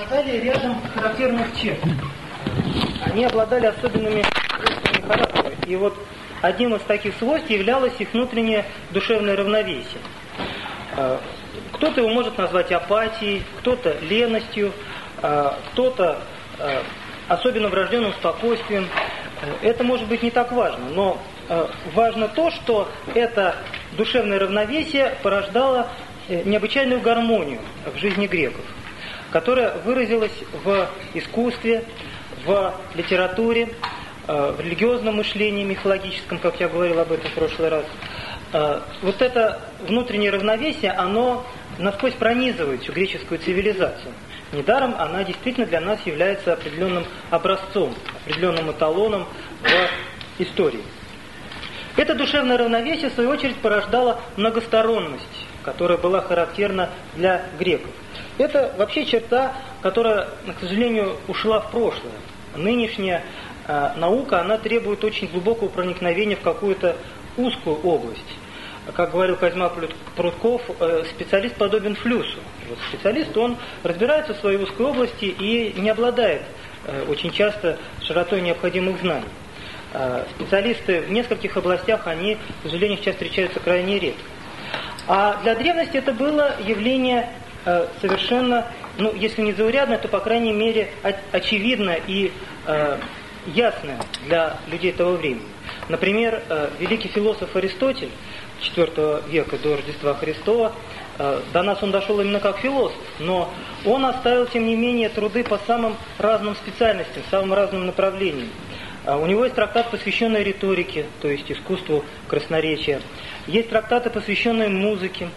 обладали рядом характерных черт. Они обладали особенными свойствами характера. И вот одним из таких свойств являлось их внутреннее душевное равновесие. А, кто-то его может назвать апатией, кто-то леностью, а, кто-то а, особенно врожденным спокойствием. Это может быть не так важно, но важно то, что это душевное равновесие порождало э, необычайную гармонию в жизни греков которая выразилась в искусстве, в литературе, э, в религиозном мышлении мифологическом, как я говорил об этом в прошлый раз. Э, вот это внутреннее равновесие, оно насквозь пронизывает всю греческую цивилизацию. Недаром она действительно для нас является определенным образцом, определенным эталоном в истории. Это душевное равновесие, в свою очередь, порождало многосторонность, которая была характерна для греков. Это вообще черта, которая, к сожалению, ушла в прошлое. Нынешняя э, наука, она требует очень глубокого проникновения в какую-то узкую область. Как говорил Козьма Прутков, э, специалист подобен флюсу. Вот специалист, он разбирается в своей узкой области и не обладает э, очень часто широтой необходимых знаний. Э, специалисты в нескольких областях, они, к сожалению, сейчас встречаются крайне редко. А для древности это было явление Э, совершенно, ну, если не заурядное, то, по крайней мере, очевидное и э, ясное для людей того времени. Например, э, великий философ Аристотель IV века до Рождества Христова, до нас он дошел именно как философ, но он оставил, тем не менее, труды по самым разным специальностям, самым разным направлениям. У него есть трактат, посвященный риторике, то есть искусству красноречия. Есть трактаты, посвященные музыке.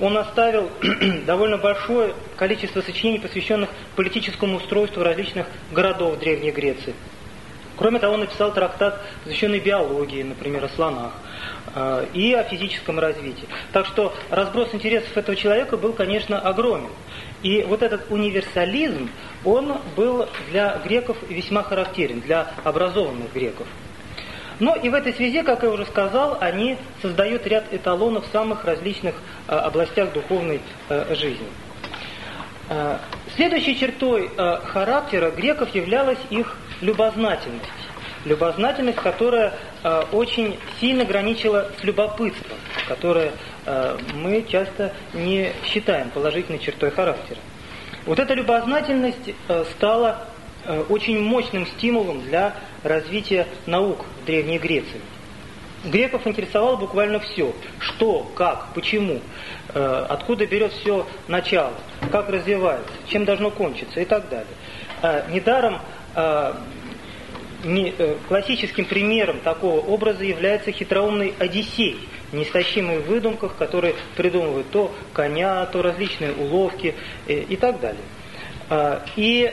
Он оставил довольно большое количество сочинений, посвященных политическому устройству различных городов Древней Греции. Кроме того, он написал трактат, посвященный биологии, например, о слонах, э, и о физическом развитии. Так что разброс интересов этого человека был, конечно, огромен. И вот этот универсализм, он был для греков весьма характерен, для образованных греков. Но и в этой связи, как я уже сказал, они создают ряд эталонов в самых различных э, областях духовной э, жизни. Э, следующей чертой характера греков являлась их любознательность. Любознательность, которая очень сильно граничила с любопытством, которое мы часто не считаем положительной чертой характера. Вот эта любознательность стала очень мощным стимулом для развития наук в Древней Греции. Греков интересовало буквально все. Что, как, почему, э, откуда берет все начало, как развивается, чем должно кончиться и так далее. Э, недаром классическим примером такого образа является хитроумный Одиссей, неистощимый в выдумках, который придумывает то коня, то различные уловки и так далее. И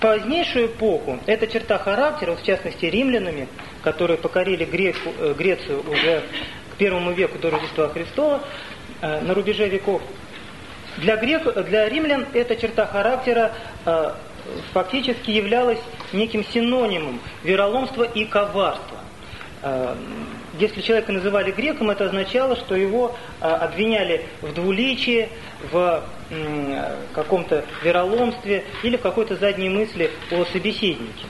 позднейшую эпоху эта черта характера, в частности римлянами, которые покорили э, Грецию уже к первому веку до Рождества Христова, э, на рубеже веков, для, грек, для римлян эта черта характера э, фактически являлась неким синонимом вероломства и коварства. Если человека называли греком, это означало, что его обвиняли в двуличии, в каком-то вероломстве или в какой-то задней мысли о собеседнике.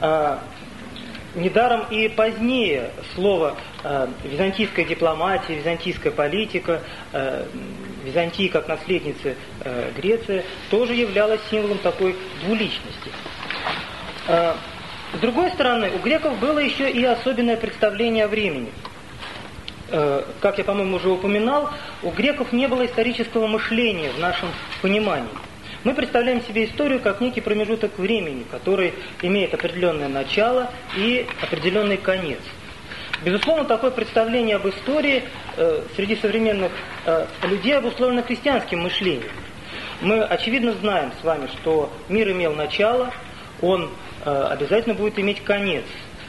А, недаром и позднее слово а, византийская дипломатия, византийская политика, а, Византия как наследница Греции тоже являлась символом такой двуличности. С другой стороны, у греков было еще и особенное представление о времени – Э, как я, по-моему, уже упоминал, у греков не было исторического мышления в нашем понимании. Мы представляем себе историю как некий промежуток времени, который имеет определенное начало и определенный конец. Безусловно, такое представление об истории э, среди современных э, людей обусловлено христианским мышлением. Мы очевидно знаем с вами, что мир имел начало, он обязательно будет иметь конец.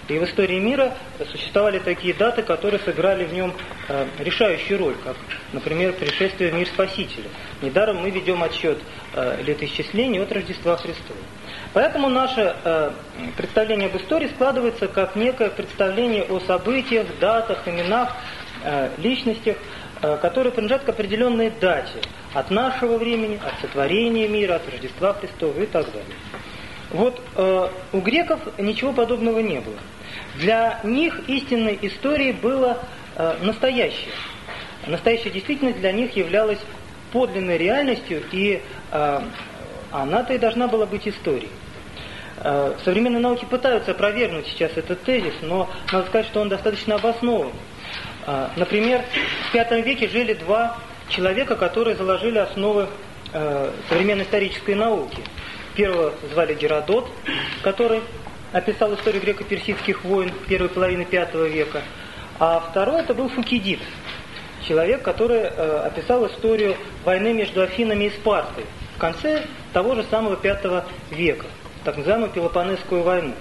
И в истории мира существовали такие даты, которые сыграли в нем э, решающую роль, как, например, пришествие в мир Спасителя. Недаром мы ведем отсчет э, летоисчислений от Рождества Христова. Поэтому наше э, представление об истории складывается как некое представление о событиях, датах, именах, э, личностях, э, которые принадлежат к определенной дате, от нашего времени, от сотворения мира, от Рождества Христова и так далее. Вот э, у греков ничего подобного не было. Для них истинной историей было э, настоящее. Настоящая действительность для них являлась подлинной реальностью, и э, она-то и должна была быть историей. Э, современные науки пытаются опровергнуть сейчас этот тезис, но надо сказать, что он достаточно обоснован. Э, например, в V веке жили два человека, которые заложили основы э, современной исторической науки. Первого звали Геродот, который описал историю греко-персидских войн первой половины V века, а второй это был Фукидид, человек, который э, описал историю войны между Афинами и Спартой в конце того же самого V века, так называемую Пелопонесскую войну.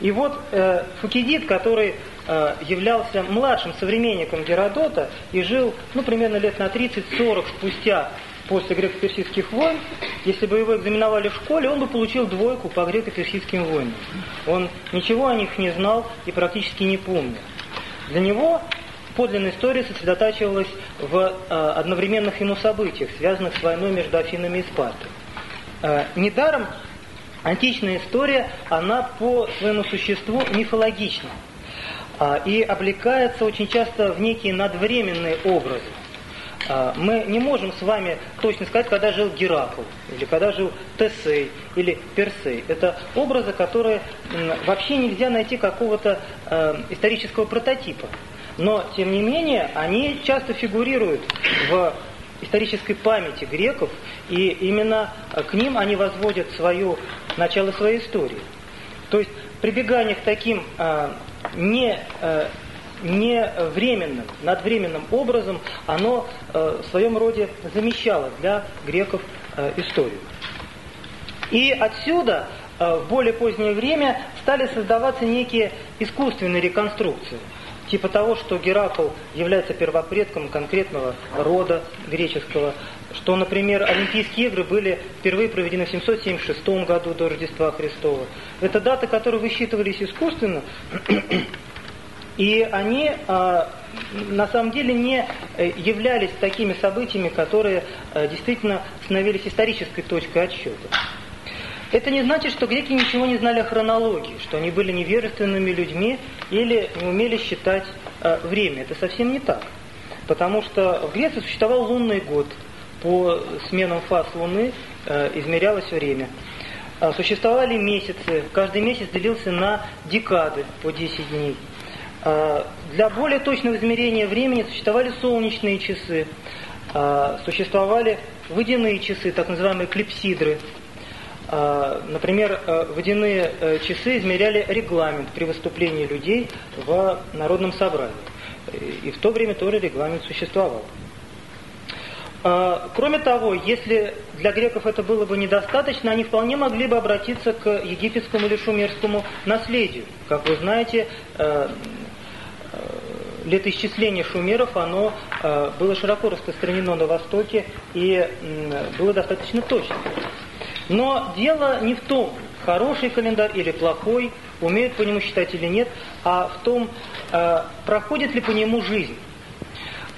И вот э, Фукидид, который э, являлся младшим современником Геродота и жил, ну, примерно лет на 30-40 спустя после греко-персидских войн, если бы его экзаменовали в школе, он бы получил двойку по греко-персидским войнам. Он ничего о них не знал и практически не помнил. Для него подлинная история сосредотачивалась в э, одновременных ему событиях, связанных с войной между Афинами и Спартой. Э, недаром античная история, она по своему существу мифологична э, и облекается очень часто в некие надвременные образы. Э, мы не можем с вами точно сказать, когда жил Геракл, или когда жил Тесей, или Персей. Это образы, которые вообще нельзя найти какого-то э, исторического прототипа. Но, тем не менее, они часто фигурируют в исторической памяти греков, и именно к ним они возводят свою, начало своей истории. То есть прибегание к таким э, не, э, не временным, надвременным образом, оно э, в своем роде замещало для греков э, историю. И отсюда э, в более позднее время стали создаваться некие искусственные реконструкции – типа того, что Геракл является первопредком конкретного рода греческого, что, например, Олимпийские игры были впервые проведены в 776 году до Рождества Христова. Это даты, которые высчитывались искусственно, и они а, на самом деле не э, являлись такими событиями, которые а, действительно становились исторической точкой отсчета. Это не значит, что греки ничего не знали о хронологии, что они были невежественными людьми или не умели считать э, время. Это совсем не так. Потому что в Греции существовал лунный год. По сменам фаз Луны э, измерялось время. Э, существовали месяцы. Каждый месяц делился на декады по 10 дней. Э, для более точного измерения времени существовали солнечные часы. Э, существовали водяные часы, так называемые клипсидры. А, например, э, водяные э, часы измеряли регламент при выступлении людей в народном собрании. И в то время тоже регламент существовал. А, кроме того, если для греков это было бы недостаточно, они вполне могли бы обратиться к египетскому или шумерскому наследию. Как вы знаете, э, летоисчисление шумеров, оно было широко распространено на Востоке и было достаточно точным. Но дело не в том, хороший календарь или плохой, умеют по нему считать или нет, а в том, э, проходит ли по нему жизнь.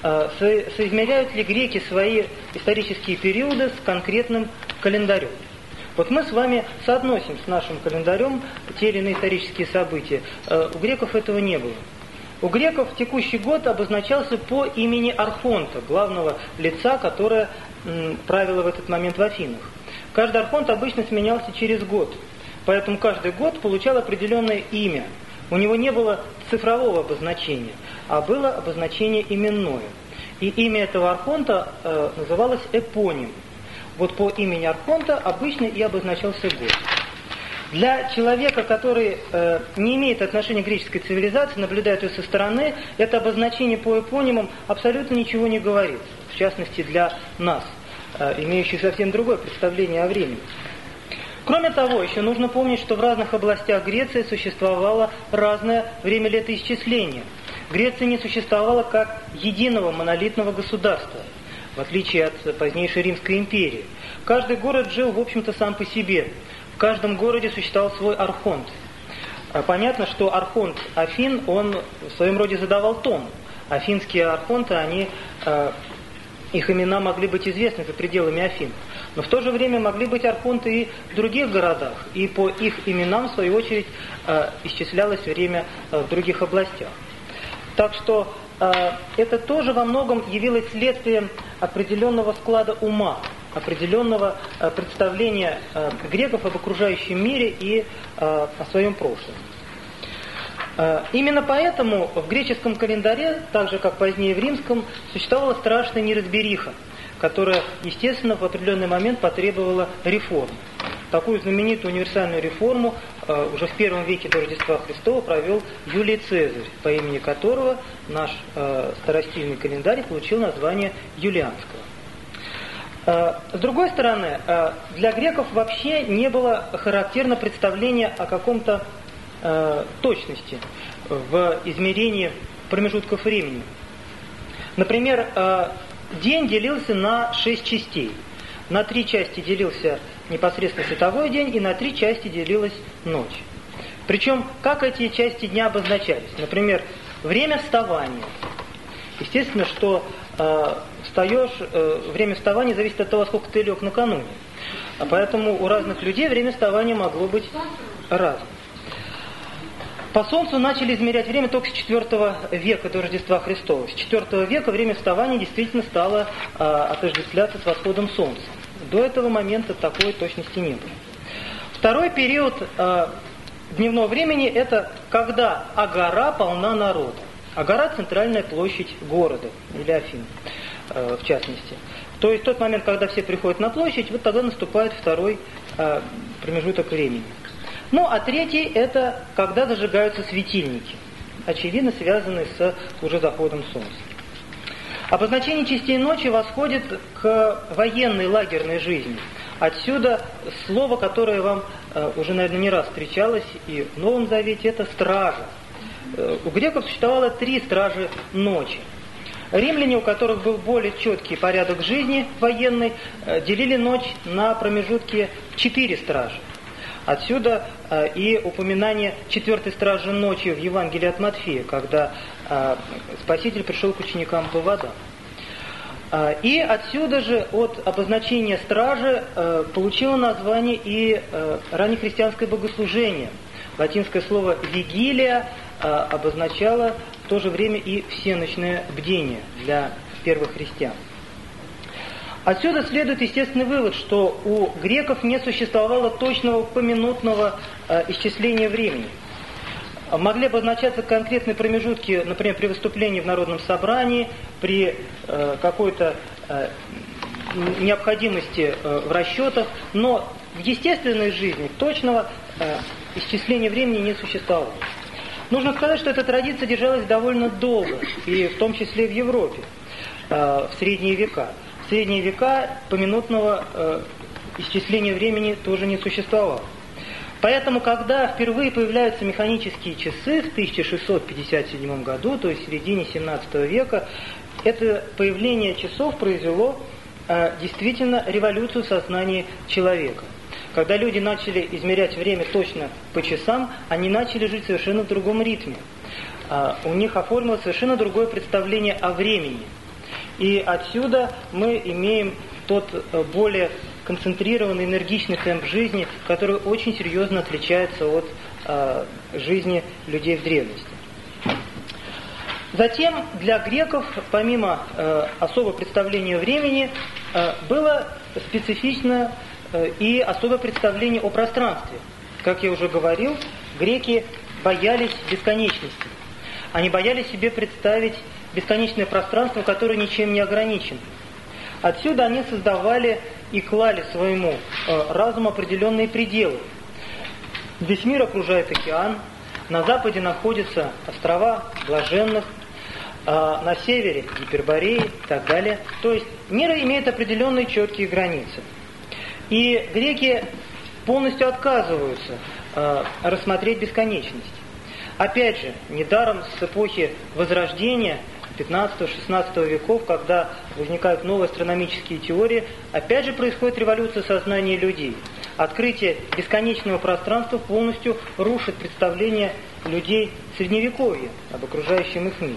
Э, соизмеряют ли греки свои исторические периоды с конкретным календарем. Вот мы с вами соотносим с нашим календарем те или иные исторические события. Э, у греков этого не было. У греков текущий год обозначался по имени Архонта, главного лица, которое правило в этот момент в Афинах. Каждый архонт обычно сменялся через год, поэтому каждый год получал определенное имя. У него не было цифрового обозначения, а было обозначение именное. И имя этого архонта э, называлось эпоним. Вот по имени архонта обычно и обозначался год. Для человека, который э, не имеет отношения к греческой цивилизации, наблюдает ее со стороны, это обозначение по эпонимам абсолютно ничего не говорит. В частности, для нас – Э, имеющих совсем другое представление о времени. Кроме того, еще нужно помнить, что в разных областях Греции существовало разное время летоисчисления. Греция не существовала как единого монолитного государства, в отличие от позднейшей Римской империи. Каждый город жил, в общем-то, сам по себе. В каждом городе существовал свой архонт. А понятно, что архонт Афин, он в своем роде задавал тон. афинские архонты, они, э, их имена могли быть известны за пределами Афин. Но в то же время могли быть архонты и в других городах, и по их именам, в свою очередь, э, исчислялось время в других областях. Так что это тоже во многом явилось следствием определенного склада ума, определенного э, представления э, греков об окружающем мире и э, о своем прошлом. Именно поэтому в греческом календаре, так же как позднее в римском, существовала страшная неразбериха, которая, естественно, в определенный момент потребовала реформ. Такую знаменитую универсальную реформу уже в первом веке до Рождества Христова провел Юлий Цезарь, по имени которого наш старостильный календарь получил название Юлианского. Э, с другой стороны, э, для греков вообще не было характерно представления о каком-то э, точности в измерении промежутков времени. Например, день делился на шесть частей. На три части делился непосредственно световой день, и на три части делилась ночь. Причем, как эти части дня обозначались? Например, время вставания. Естественно, что встаешь, э, время вставания зависит от того, сколько ты лег накануне. А поэтому у разных людей время вставания могло быть разным. По Солнцу начали измерять время только с IV века до Рождества Христова. С IV века время вставания действительно стало э, отождествляться с восходом Солнца. До этого момента такой точности не было. Второй период э, дневного времени – это когда Агара полна народа. Агара – центральная площадь города или Афин. Э, в частности. То есть тот момент, когда все приходят на площадь, вот тогда наступает второй э, промежуток времени. Ну, а третий – это когда зажигаются светильники, очевидно связанные с уже заходом солнца. Обозначение частей ночи восходит к военной лагерной жизни. Отсюда слово, которое вам э, уже, наверное, не раз встречалось и в Новом Завете, это стража. У греков существовало три стражи ночи – Римляне, у которых был более четкий порядок жизни военный, э, делили ночь на промежутки в четыре стражи. Отсюда э, и упоминание четвертой стражи ночи в Евангелии от Матфея, когда э, Спаситель пришел к ученикам по водам. И отсюда же от обозначения стражи получило название и раннехристианское богослужение. Латинское слово «вигилия» обозначало в то же время и всеночное бдение для первых христиан. Отсюда следует естественный вывод, что у греков не существовало точного поминутного э, исчисления времени. Могли обозначаться конкретные промежутки, например, при выступлении в народном собрании, при э, какой-то э, необходимости в расчетах, но в естественной жизни точного исчисления времени не существовало. Нужно сказать, что эта традиция держалась довольно долго, и в том числе в Европе, э, в средние века. В средние века поминутного э, исчисления времени тоже не существовало. Поэтому, когда впервые появляются механические часы в 1657 году, то есть в середине 17 века, это появление часов произвело э, действительно революцию в сознании человека – когда люди начали измерять время точно по часам, они начали жить совершенно в другом ритме. А, у них оформилось совершенно другое представление о времени. И отсюда мы имеем тот э, более концентрированный, энергичный темп жизни, который очень серьезно отличается от э, жизни людей в древности. Затем для греков, помимо э, особого представления времени, э, было специфично и особое представление о пространстве. Как я уже говорил, греки боялись бесконечности. Они боялись себе представить бесконечное пространство, которое ничем не ограничено. Отсюда они создавали и клали своему э, разуму определенные пределы. Весь мир окружает океан, на западе находятся острова блаженных, э, на севере Гипербореи и так далее. То есть мир имеет определенные четкие границы – и греки полностью отказываются э, рассмотреть бесконечность. Опять же, недаром с эпохи Возрождения 15-16 веков, когда возникают новые астрономические теории, опять же происходит революция сознания людей. Открытие бесконечного пространства полностью рушит представление людей Средневековья об окружающем их мире.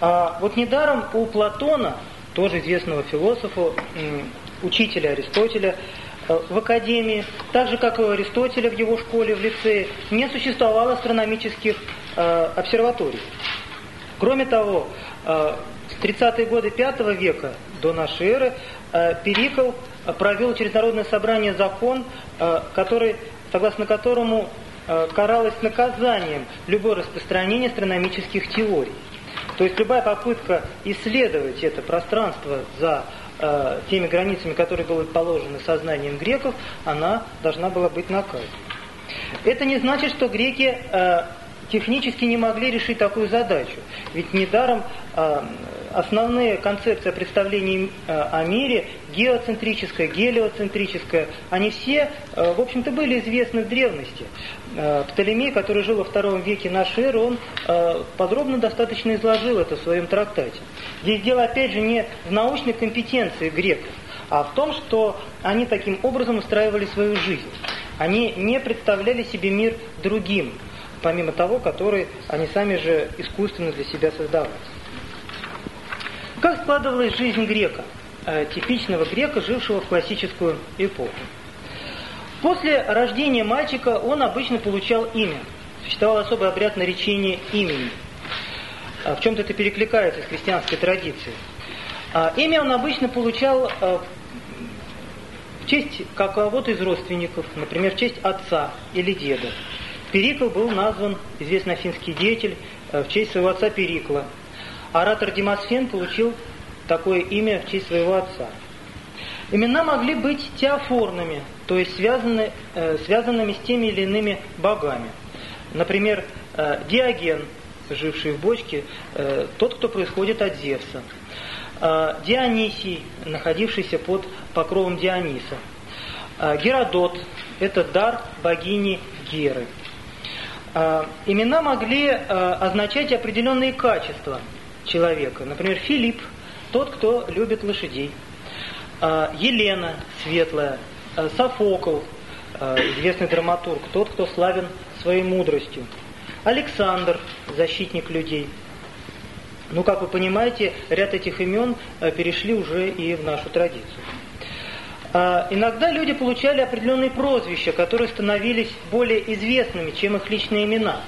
А вот недаром у Платона, тоже известного философа, учителя Аристотеля, э, в академии, так же как и у Аристотеля в его школе, в лицее, не существовало астрономических э, обсерваторий. Кроме того, э, в 30-е годы V века до нашей эры э, Перикл провел через Народное собрание закон, э, который, согласно которому э, каралось наказанием любое распространение астрономических теорий. То есть любая попытка исследовать это пространство за э, теми границами, которые были положены сознанием греков, она должна была быть наказана. Это не значит, что греки э, технически не могли решить такую задачу. Ведь недаром э, основные концепции представлений э, о мире, геоцентрическая, гелиоцентрическая, они все, э, в общем-то, были известны в древности. Э, Птолемей, который жил во втором веке нашей эры, он подробно достаточно изложил это в своем трактате. Здесь дело, опять же, не в научной компетенции греков, а в том, что они таким образом устраивали свою жизнь. Они не представляли себе мир другим, помимо того, который они сами же искусственно для себя создавали. Как складывалась жизнь грека, э, типичного грека, жившего в классическую эпоху? После рождения мальчика он обычно получал имя. Существовал особый обряд наречения имени. Э, в чем-то это перекликается с христианской традицией. А имя он обычно получал э, в честь кого-то из родственников, например, в честь отца или деда. Перикл был назван, известный афинский деятель, в честь своего отца Перикла – Оратор Демосфен получил такое имя в честь своего отца. Имена могли быть теофорными, то есть связаны, э, связанными с теми или иными богами. Например, э, Диоген, живший в бочке, э, тот, кто происходит от Зевса. Э, Дионисий, находившийся под покровом Диониса. Э, Геродот – это дар богини Геры. Э, имена могли э, означать определенные качества – человека. Например, Филипп, тот, кто любит лошадей. А, Елена, светлая. А, Софокл, а, известный драматург, тот, кто славен своей мудростью. Александр, защитник людей. Ну, как вы понимаете, ряд этих имен перешли уже и в нашу традицию. Иногда люди получали определенные прозвища, которые становились более известными, чем их личные имена.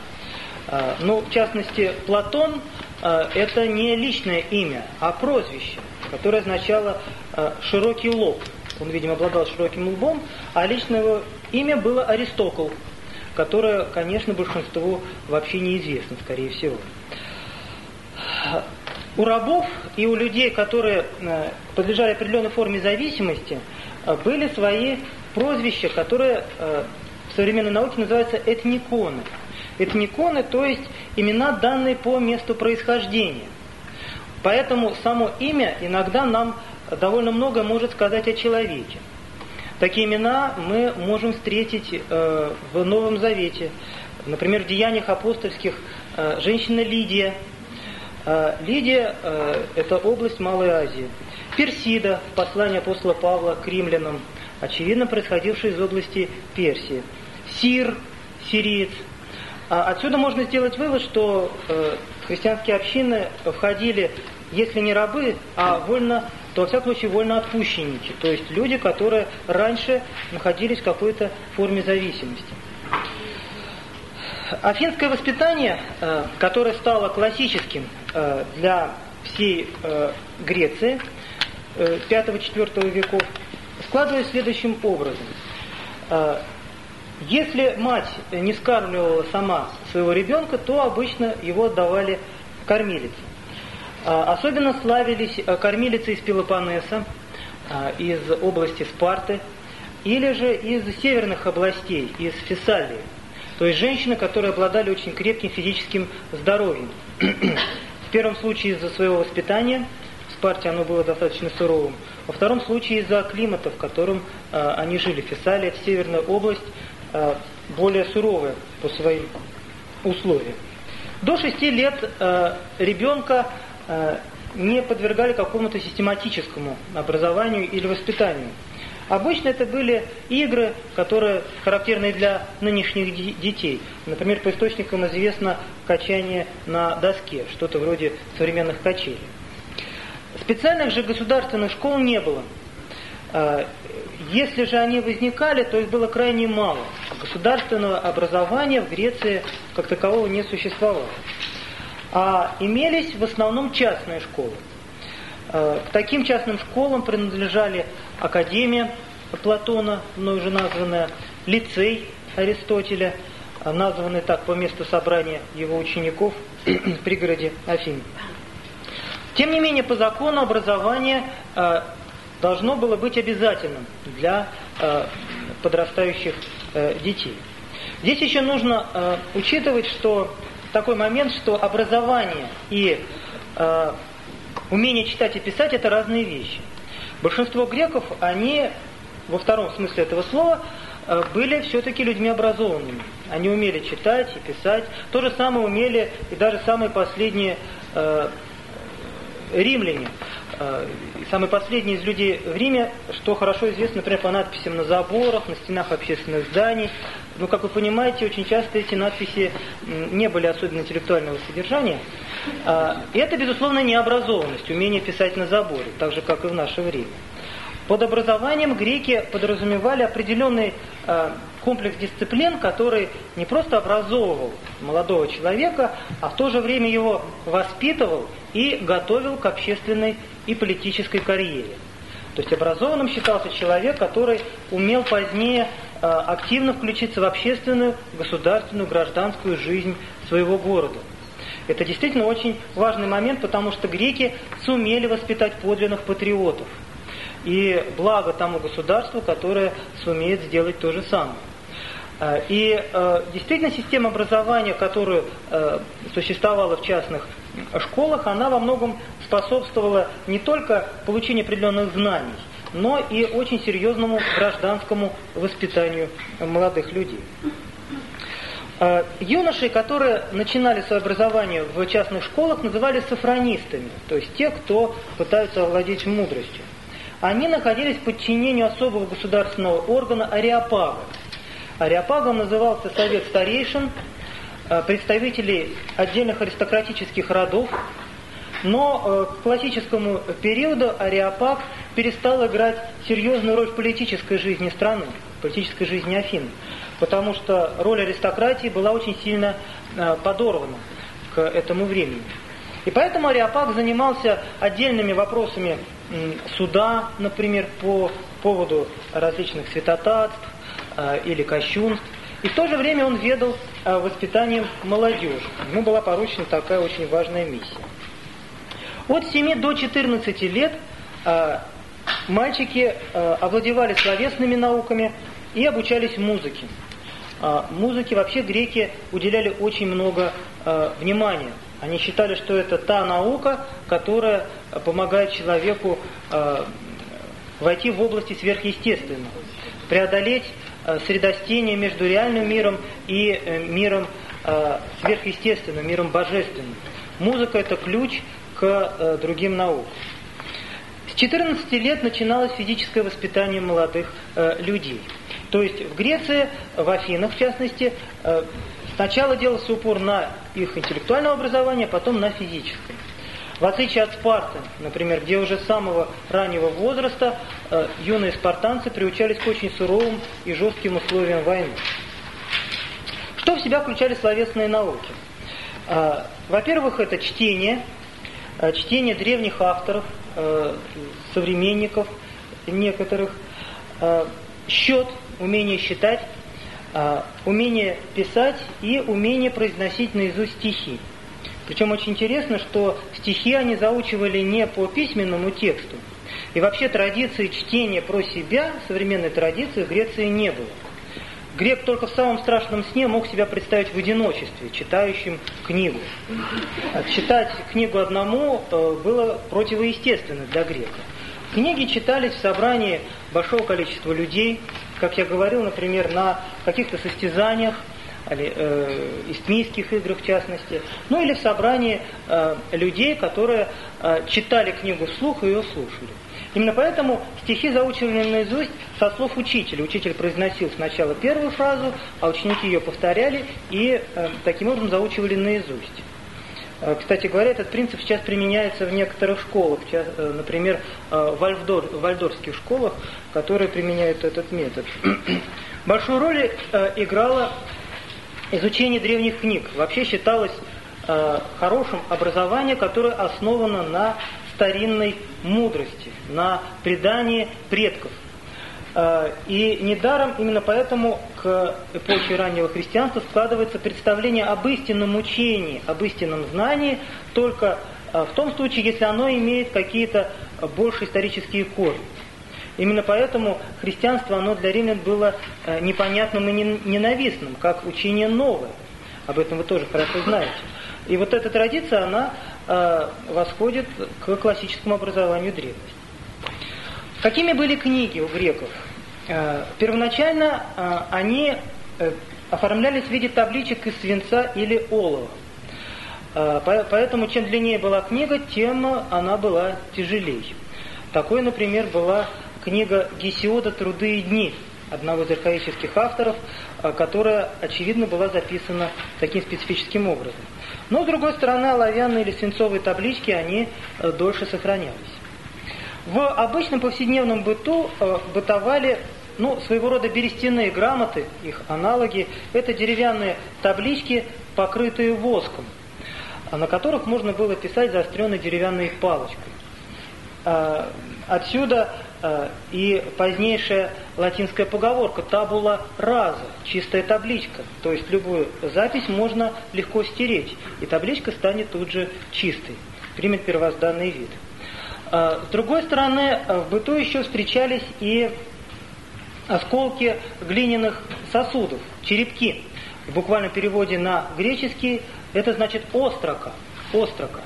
Ну, в частности, Платон это не личное имя, а прозвище, которое означало э, «широкий лоб». Он, видимо, обладал широким лбом, а личное его имя было Аристокл, которое, конечно, большинству вообще неизвестно, скорее всего. У рабов и у людей, которые э, подлежали определенной форме зависимости, были свои прозвища, которые в современной науке называются этниконы – этниконы, то есть имена, данные по месту происхождения. Поэтому само имя иногда нам довольно много может сказать о человеке. Такие имена мы можем встретить э, в Новом Завете. Например, в Деяниях апостольских э, женщина Лидия. Э, Лидия э, – это область Малой Азии. Персида – послание апостола Павла к римлянам, очевидно происходившее из области Персии. Сир – сириец – отсюда можно сделать вывод, что э, христианские общины входили, если не рабы, а вольно, то во всяком случае вольно отпущенники, то есть люди, которые раньше находились в какой-то форме зависимости. Афинское воспитание, э, которое стало классическим э, для всей Греции э, 5-4 веков, складывается следующим образом. Если мать не скармливала сама своего ребенка, то обычно его отдавали кормилице. А, особенно славились э, кормилицы из Пелопоннеса, а, из области Спарты, или же из северных областей, из Фессалии. То есть женщины, которые обладали очень крепким физическим здоровьем. В первом случае из-за своего воспитания, в Спарте оно было достаточно суровым. Во втором случае из-за климата, в котором они жили. Фессалия – северная область, более суровые по своим условиям. До шести лет э, ребенка э, не подвергали какому-то систематическому образованию или воспитанию. Обычно это были игры, которые характерны для нынешних детей. Например, по источникам известно качание на доске, что-то вроде современных качелей. Специальных же государственных школ не было. Если же они возникали, то их было крайне мало. Государственного образования в Греции как такового не существовало. А имелись в основном частные школы. А, к таким частным школам принадлежали Академия Платона, мной уже названная, лицей Аристотеля, названный так по месту собрания его учеников в пригороде Афин. Тем не менее, по закону образование должно было быть обязательным для э, подрастающих э, детей. Здесь еще нужно э, учитывать, что такой момент, что образование и э, умение читать и писать это разные вещи. Большинство греков, они во втором смысле этого слова э, были все-таки людьми образованными. Они умели читать и писать. То же самое умели и даже самые последние э, римляне. Э, самый последний из людей в Риме, что хорошо известно, например, по надписям на заборах, на стенах общественных зданий. Ну, как вы понимаете, очень часто эти надписи не были особенно интеллектуального содержания. А, и это, безусловно, необразованность, умение писать на заборе, так же, как и в наше время. Под образованием греки подразумевали определенный э, комплекс дисциплин, который не просто образовывал молодого человека, а в то же время его воспитывал и готовил к общественной и политической карьере. То есть образованным считался человек, который умел позднее э, активно включиться в общественную, государственную, гражданскую жизнь своего города. Это действительно очень важный момент, потому что греки сумели воспитать подлинных патриотов – и благо тому государству, которое сумеет сделать то же самое. Э, и э, действительно система образования, которая э, существовала в частных школах, она во многом способствовала не только получению определенных знаний, но и очень серьезному гражданскому воспитанию молодых людей. Юноши, которые начинали свое образование в частных школах, называли софронистами, то есть те, кто пытаются овладеть мудростью они находились в подчинении особого государственного органа Ариапага. Ариапагом назывался Совет Старейшин, э, представителей отдельных аристократических родов, но э, к классическому периоду Ариапаг перестал играть серьезную роль в политической жизни страны, в политической жизни Афин, потому что роль аристократии была очень сильно э, подорвана к этому времени. И поэтому Ариапаг занимался отдельными вопросами суда, например, по поводу различных святотатств или кощунств. И в то же время он ведал э, воспитанием молодежи. Ему была поручена такая очень важная миссия. От 7 до 14 лет э, мальчики овладевали словесными науками и обучались музыке. Музыке вообще греки уделяли очень много внимания. Они считали, что это та наука, которая помогает человеку э, войти в области сверхъестественного, преодолеть э, средостение между реальным миром и э, миром э, сверхъестественным, миром божественным. Музыка – это ключ к э, другим наукам. С 14 лет начиналось физическое воспитание молодых э, людей. То есть в Греции, в Афинах в частности, э, Сначала делался упор на их интеллектуальное образование, потом на физическое. В отличие от Спарты, например, где уже с самого раннего возраста э, юные спартанцы приучались к очень суровым и жестким условиям войны. Что в себя включали словесные науки? Э, во-первых, это чтение, э, чтение древних авторов, э, современников некоторых, э, счет, умение считать, а, умение писать и умение произносить наизусть стихи. Причем очень интересно, что стихи они заучивали не по письменному тексту. И вообще традиции чтения про себя, современной традиции в Греции не было. Грек только в самом страшном сне мог себя представить в одиночестве, читающим книгу. Читать книгу одному э, было противоестественно для грека. Книги читались в собрании большого количества людей, как я говорил, например, на каких-то состязаниях, э, истмийских играх в частности, ну или в собрании э, людей, которые э, читали книгу вслух и ее слушали. Именно поэтому стихи заучивали наизусть со слов учителя. Учитель произносил сначала первую фразу, а ученики ее повторяли и э, таким образом заучивали наизусть. Э, кстати говоря, этот принцип сейчас применяется в некоторых школах, э, например, э, в вальдорских школах, которые применяют этот метод. Большую роль играло изучение древних книг. Вообще считалось хорошим образование, которое основано на старинной мудрости, на предании предков. Э, и недаром именно поэтому к эпохе раннего христианства складывается представление об истинном учении, об истинном знании только э, в том случае, если оно имеет какие-то больше исторические корни. Именно поэтому христианство, оно для римлян было э, непонятным и ненавистным, как учение новое. Об этом вы тоже хорошо знаете. И вот эта традиция, она восходит к классическому образованию древности. Какими были книги у греков? Э, первоначально э, они э, оформлялись в виде табличек из свинца или олова. Поэтому чем длиннее была книга, тем она была тяжелее. Такой, например, была книга Гесиода «Труды и дни» одного из архаических авторов, которая, очевидно, была записана таким специфическим образом. Но, с другой стороны, оловянные или свинцовые таблички, они дольше сохранялись. В обычном повседневном быту э, бытовали ну, своего рода берестяные грамоты, их аналоги. Это деревянные таблички, покрытые воском, на которых можно было писать заостренной деревянной палочкой. Э, отсюда э, и позднейшая латинская поговорка «табула раза» – чистая табличка. То есть любую запись можно легко стереть, и табличка станет тут же чистой, примет первозданный вид. А, с другой стороны, э, в быту еще встречались и осколки глиняных сосудов, черепки. В буквальном переводе на греческий это значит острока. острока.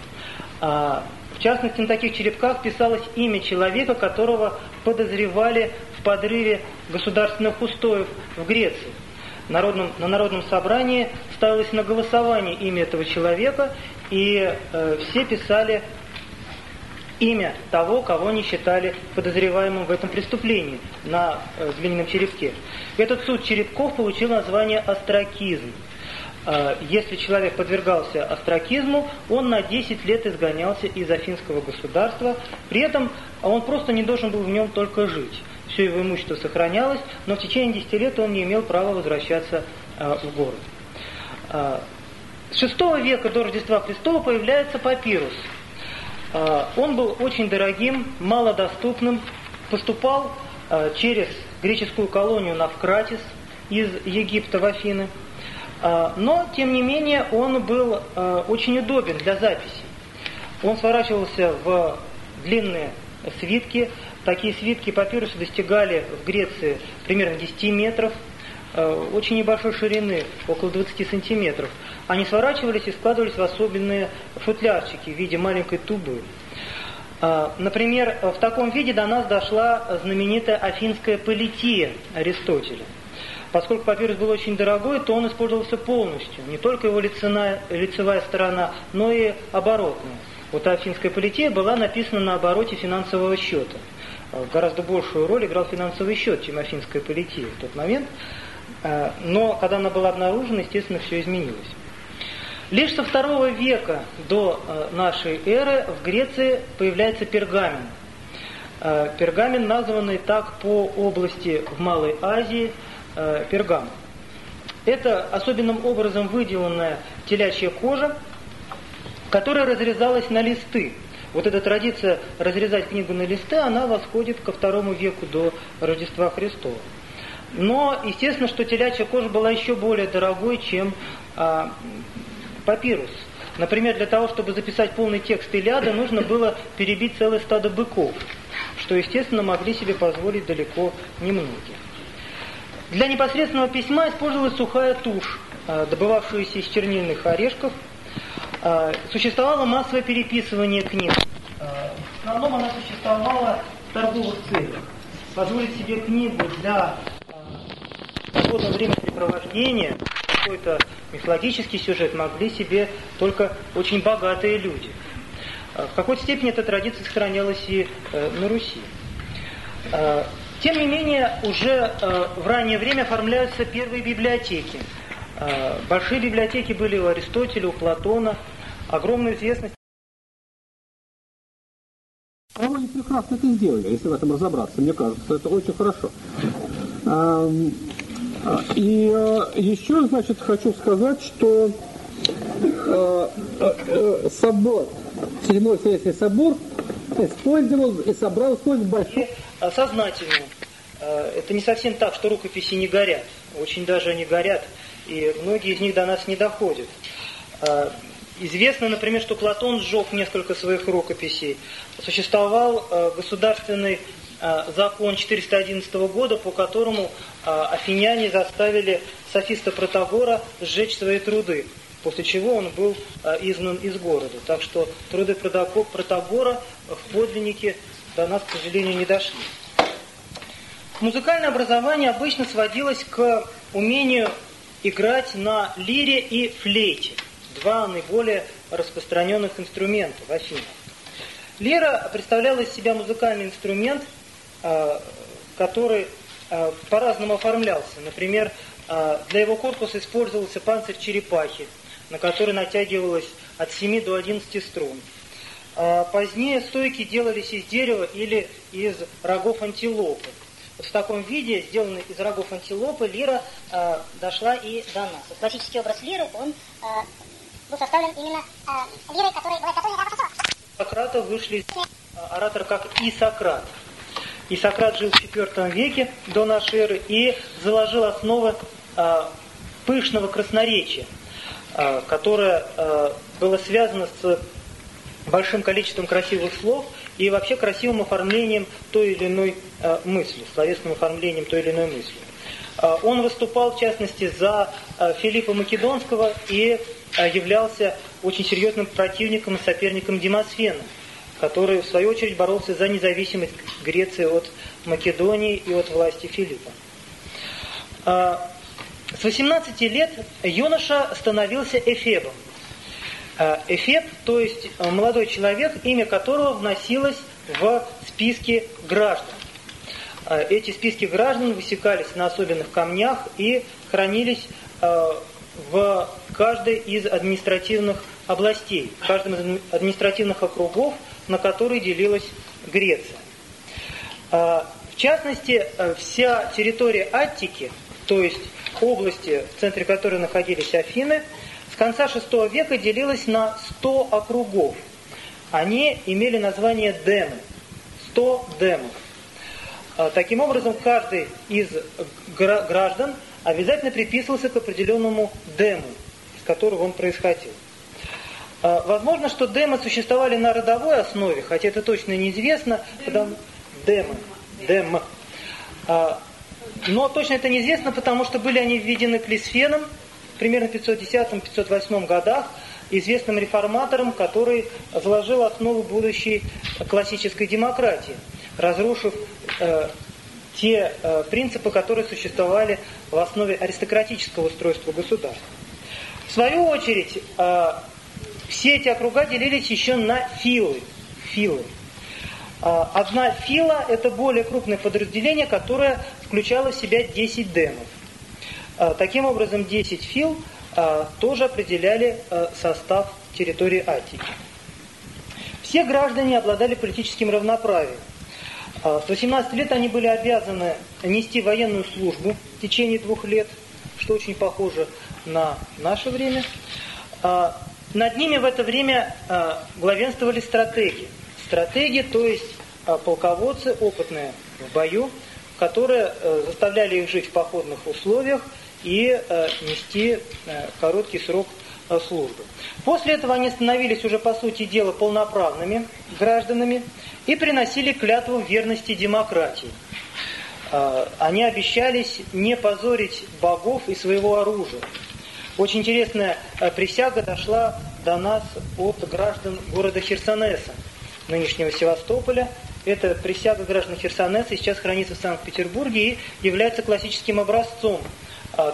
В частности, на таких черепках писалось имя человека, которого подозревали в подрыве государственных устоев в Греции. Народном, на народном собрании ставилось на голосование имя этого человека, и э, все писали имя того, кого они считали подозреваемым в этом преступлении на э, глиняном черепке. Этот суд черепков получил название остракизм. Э, если человек подвергался остракизму, он на 10 лет изгонялся из Афинского государства. При этом он просто не должен был в нем только жить. Все его имущество сохранялось, но в течение 10 лет он не имел права возвращаться э, в город. Э, с VI века до Рождества Христова появляется папирус – он был очень дорогим, малодоступным, поступал через греческую колонию Навкратис из Египта в Афины. А, но, тем не менее, он был очень удобен для записи. Он сворачивался в длинные свитки. Такие свитки папируса достигали в Греции примерно 10 метров, очень небольшой ширины, около 20 сантиметров они сворачивались и складывались в особенные футлярчики в виде маленькой тубы. А, например, в таком виде до нас дошла знаменитая афинская полития Аристотеля. Поскольку папирус был очень дорогой, то он использовался полностью. Не только его лицевая, лицевая сторона, но и оборотная. Вот афинская полития была написана на обороте финансового счета. А, гораздо большую роль играл финансовый счет, чем афинская полития в тот момент. А, но когда она была обнаружена, естественно, все изменилось. Лишь со второго века до э, нашей эры в Греции появляется пергамент. Э, пергамент, названный так по области в Малой Азии э, пергам. Это особенным образом выделанная телячья кожа, которая разрезалась на листы. Вот эта традиция разрезать книгу на листы, она восходит ко второму веку до Рождества Христова. Но, естественно, что телячья кожа была еще более дорогой, чем а, папирус. Например, для того, чтобы записать полный текст Илиады, нужно было перебить целое стадо быков, что, естественно, могли себе позволить далеко немногие. Для непосредственного письма использовалась сухая тушь, а, добывавшаяся из чернильных орешков. А, существовало массовое переписывание книг. А, в основном она существовала в торговых целях. Позволить себе книгу для свободного времяпрепровождения какой-то мифологический сюжет могли себе только очень богатые люди. В какой-то степени эта традиция сохранялась и на Руси. Тем не менее, уже в раннее время оформляются первые библиотеки. Большие библиотеки были у Аристотеля, у Платона. Огромную известность они прекрасно это сделали, если в этом разобраться. Мне кажется, это очень хорошо. А, и а, еще, значит, хочу сказать, что а, собор, Седьмой Вселенский собор использовал и собрал использовал большой... Сознательно. Это не совсем так, что рукописи не горят. Очень даже они горят, и многие из них до нас не доходят. Известно, например, что Платон сжег несколько своих рукописей. Существовал э, государственный э, закон 411 года, по которому э, афиняне заставили софиста Протагора сжечь свои труды, после чего он был изгнан из города. Так что труды Протагора в подлиннике до нас, к сожалению, не дошли. Музыкальное образование обычно сводилось к умению играть на лире и флейте – два наиболее распространенных инструмента в Афинах. Лира представляла из себя музыкальный инструмент, а, который а, по-разному оформлялся. Например, а, для его корпуса использовался панцирь черепахи, на который натягивалось от 7 до 11 струн. Позднее стойки делались из дерева или из рогов антилопы. Вот в таком виде, сделанной из рогов антилопы, лира э, дошла и до нас. Классический образ лиры, он э, был составлен именно э, лирой, которой была изготовлена Сократа вышли оратор как и Сократ. И Сократ жил в IV веке до нашей эры и заложил основы э, пышного красноречия, э, которое э, было связано с большим количеством красивых слов и вообще красивым оформлением той или иной э, мысли, словесным оформлением той или иной мысли. Э, он выступал, в частности, за э, Филиппа Македонского и а, являлся очень серьезным противником и соперником Демосфена, который, в свою очередь, боролся за независимость Греции от Македонии и от власти Филиппа. С 18 лет юноша становился эфебом. А, эфеб, то есть молодой человек, имя которого вносилось в списки граждан. Эти списки граждан высекались на особенных камнях и хранились в каждой из административных областей, в каждом из административных округов, на которые делилась Греция. В частности, э, вся территория Аттики, то есть области, в центре которой находились Афины, с конца VI века делилась на 100 округов. Они имели название демы. 100 демов. А, таким образом, каждый из граждан обязательно приписывался к определенному дему, из которого он происходил. А, возможно, что демы существовали на родовой основе, хотя это точно неизвестно, потому демы, дем. А, но точно это неизвестно, потому что были они введены Клисфеном примерно в 510-508 годах, известным реформатором, который заложил основу будущей классической демократии, разрушив э, те э, принципы, которые существовали в основе аристократического устройства государства. В свою очередь, э, все эти округа делились еще на филы. филы. Э, одна фила – это более крупное подразделение, которое включало в себя 10 демов. Э, таким образом, 10 фил э, тоже определяли э, состав территории Атики. Все граждане обладали политическим равноправием. С 18 лет они были обязаны нести военную службу в течение двух лет, что очень похоже на наше время. Над ними в это время главенствовали стратеги. Стратеги, то есть полководцы, опытные в бою, которые заставляли их жить в походных условиях и э, нести э, короткий срок службы. После этого они становились уже, по сути дела, полноправными гражданами и приносили клятву верности демократии. Они обещались не позорить богов и своего оружия. Очень интересная присяга дошла до нас от граждан города Херсонеса, нынешнего Севастополя. Эта присяга граждан Херсонеса сейчас хранится в Санкт-Петербурге и является классическим образцом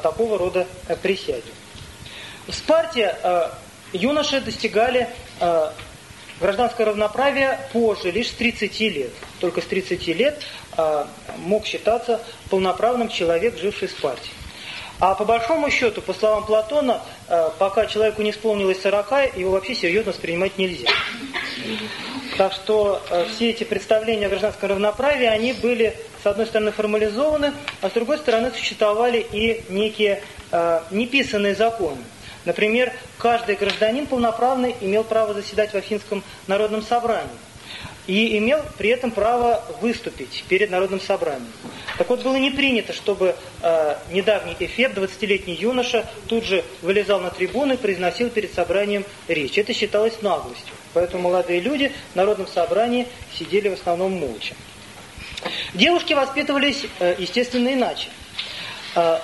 такого рода присяги. В Спарте юноши достигали гражданское равноправие позже, лишь с 30 лет. Только с 30 лет мог считаться полноправным человек, живший в Спарте. А по большому счету, по словам Платона, э, пока человеку не исполнилось 40, его вообще серьезно воспринимать нельзя. Так что э, все эти представления о гражданском равноправии, они были, с одной стороны, формализованы, а с другой стороны, существовали и некие э, неписанные законы. Например, каждый гражданин полноправный имел право заседать в Афинском народном собрании и имел при этом право выступить перед народным собранием. Так вот, было не принято, чтобы э, недавний эффект, 20-летний юноша, тут же вылезал на трибуну и произносил перед собранием речь. Это считалось наглостью. Поэтому молодые люди в народном собрании сидели в основном молча. Девушки воспитывались, э, естественно, иначе. Э,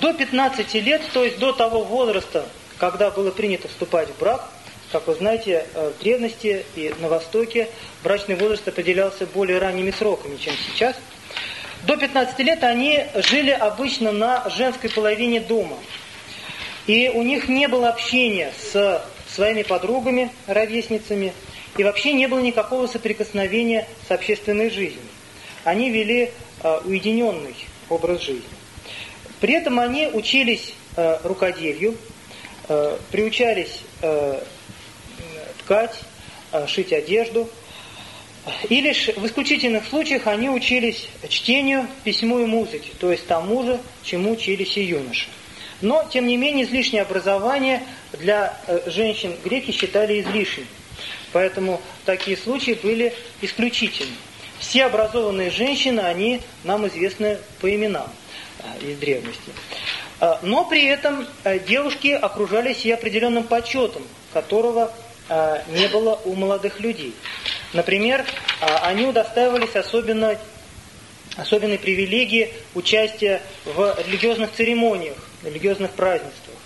до 15 лет, то есть до того возраста, когда было принято вступать в брак, как вы знаете, э, в древности и на Востоке брачный возраст определялся более ранними сроками, чем сейчас. До 15 лет они жили обычно на женской половине дома. И у них не было общения с своими подругами, ровесницами, и вообще не было никакого соприкосновения с общественной жизнью. Они вели э, уединенный образ жизни. При этом они учились э, рукоделию, э, приучались ткать, шить одежду. И лишь в исключительных случаях они учились чтению, письму и музыке, то есть тому же, чему учились и юноши. Но, тем не менее, излишнее образование для женщин греки считали излишним. Поэтому такие случаи были исключительны. Все образованные женщины, они нам известны по именам э, из древности. Но при этом девушки окружались и определенным почетом, которого не было у молодых людей. Например, они удостаивались особенно, особенной привилегии участия в религиозных церемониях, религиозных празднествах.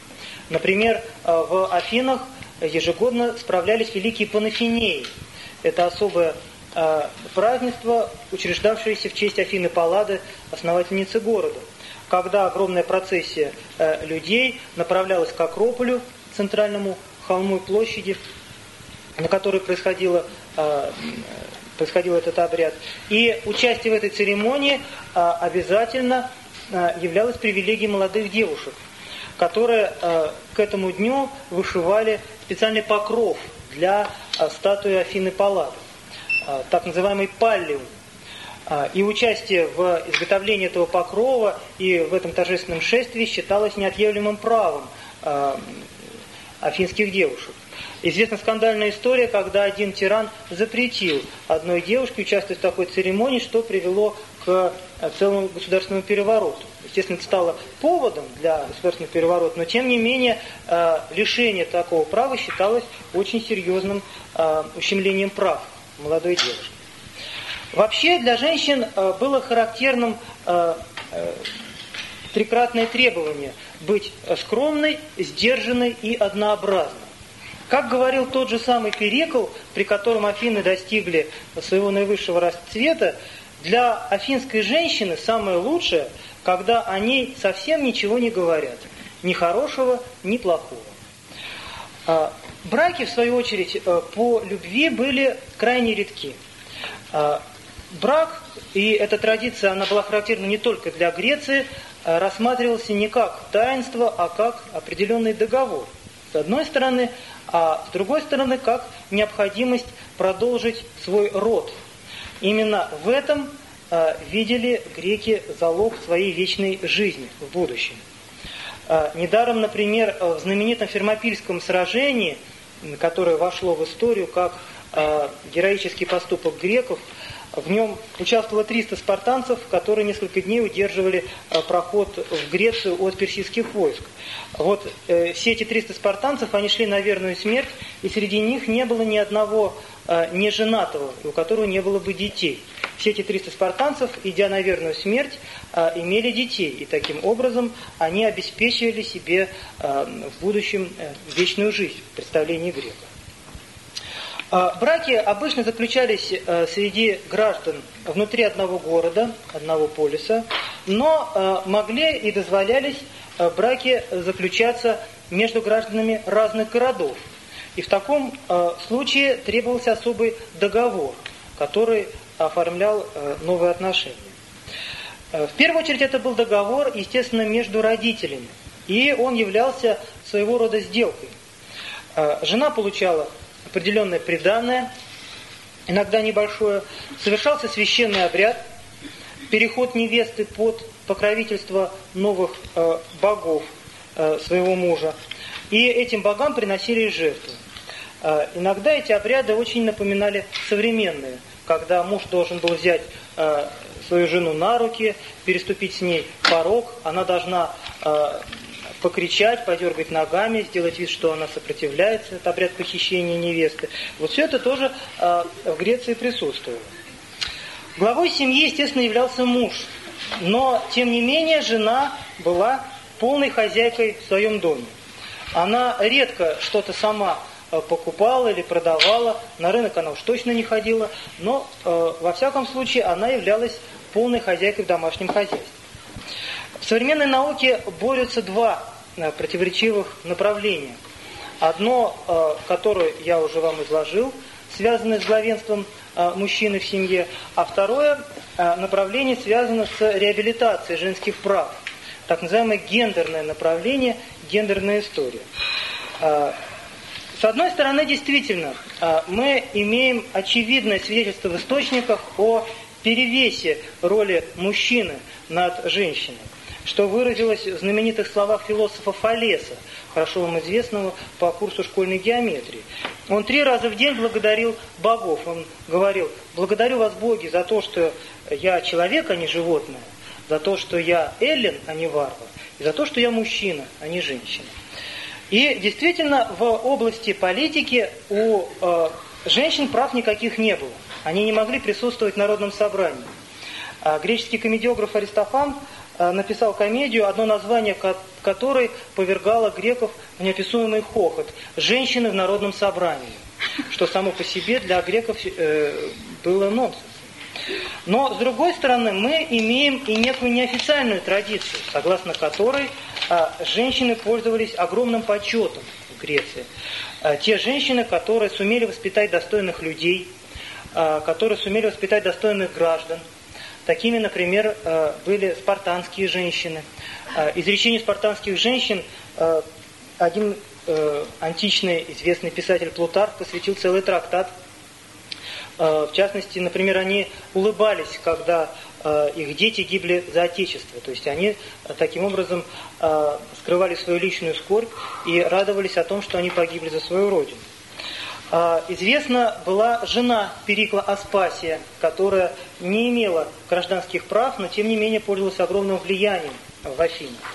Например, в Афинах ежегодно справлялись великие панафинеи. Это особое празднество, учреждавшееся в честь Афины Паллады, основательницы города, когда огромная процессия людей направлялась к Акрополю, центральному холму и площади, на которой происходило, а, происходил этот обряд. И участие в этой церемонии а, обязательно а, являлось привилегией молодых девушек, которые к этому дню вышивали специальный покров для статуи Афины Паллады, так называемый паллиум. И участие в изготовлении этого покрова и в этом торжественном шествии считалось неотъемлемым правом афинских девушек. Известна скандальная история, когда один тиран запретил одной девушке участвовать в такой церемонии, что привело к э, целому государственному перевороту. Естественно, это стало поводом для государственного переворота, но тем не менее э, лишение такого права считалось очень серьезным э, ущемлением прав молодой девушки. Вообще для женщин было характерным трикратное требование быть скромной, сдержанной и однообразной. Как говорил тот же самый Перекл, при котором Афины достигли своего наивысшего расцвета, для афинской женщины самое лучшее, когда о ней совсем ничего не говорят. Ни хорошего, ни плохого. Браки, в свою очередь, э, по любви были крайне редки. А, брак, и эта традиция, она была характерна не только для Греции, а рассматривался не как таинство, а как определенный договор. С одной стороны, а с другой стороны, как необходимость продолжить свой род. Именно в этом э, видели греки залог своей вечной жизни в будущем. Э, недаром, например, в знаменитом Фермопильском сражении, которое вошло в историю как э, героический поступок греков, в нем участвовало 300 спартанцев, которые несколько дней удерживали э, проход в Грецию от персидских войск. Вот э, все эти 300 спартанцев, они шли на верную смерть, и среди них не было ни одного э, неженатого, у которого не было бы детей. Все эти 300 спартанцев, идя на верную смерть, э, имели детей, и таким образом они обеспечивали себе э, в будущем э, вечную жизнь в представлении греков. А, браки обычно заключались э, среди граждан внутри одного города, одного полиса, но э, могли и дозволялись э, браки заключаться между гражданами разных городов. И в таком случае требовался особый договор, который оформлял новые отношения. В первую очередь это был договор, естественно, между родителями. И он являлся своего рода сделкой. Жена получала определенное преданное, иногда небольшое, совершался священный обряд, переход невесты под покровительство новых э, богов э, своего мужа. И этим богам приносили жертвы. Э, иногда эти обряды очень напоминали современные, когда муж должен был взять э, свою жену на руки, переступить с ней порог, она должна э, покричать, подергать ногами, сделать вид, что она сопротивляется, это обряд похищения невесты. Вот все это тоже э, в Греции присутствовало. Главой семьи, естественно, являлся муж, но, тем не менее, жена была полной хозяйкой в своем доме. Она редко что-то сама э, покупала или продавала, на рынок она уж точно не ходила, но, э, во всяком случае, она являлась полной хозяйкой в домашнем хозяйстве. В современной науке борются два э, противоречивых направления. Одно, э, которое я уже вам изложил, связанное с главенством э, мужчины в семье, а второе направление связано с реабилитацией женских прав, так называемое гендерное направление, гендерная история. С одной стороны, действительно, мы имеем очевидное свидетельство в источниках о перевесе роли мужчины над женщиной что выразилось в знаменитых словах философа Фалеса, хорошо вам известного по курсу школьной геометрии. Он три раза в день благодарил богов. Он говорил, благодарю вас, боги, за то, что я человек, а не животное, за то, что я эллин, а не варвар, и за то, что я мужчина, а не женщина. И действительно, в области политики у э, женщин прав никаких не было. Они не могли присутствовать в народном собрании. А греческий комедиограф Аристофан написал комедию, одно название которой повергало греков в неописуемый хохот «Женщины в народном собрании», что само по себе для греков э, было нонсенс. Но, с другой стороны, мы имеем и некую неофициальную традицию, согласно которой э, женщины пользовались огромным почетом в Греции. Те женщины, которые сумели воспитать достойных людей, которые сумели воспитать достойных граждан – Такими, например, э, были спартанские женщины. Э, изречению спартанских женщин э, один античный известный писатель Плутарх посвятил целый трактат. В частности, например, они улыбались, когда их дети гибли за Отечество. То есть они таким образом скрывали свою личную скорбь и радовались о том, что они погибли за свою родину. А, известна была жена Перикла Аспасия, которая не имела гражданских прав, но тем не менее пользовалась огромным влиянием в Афинах.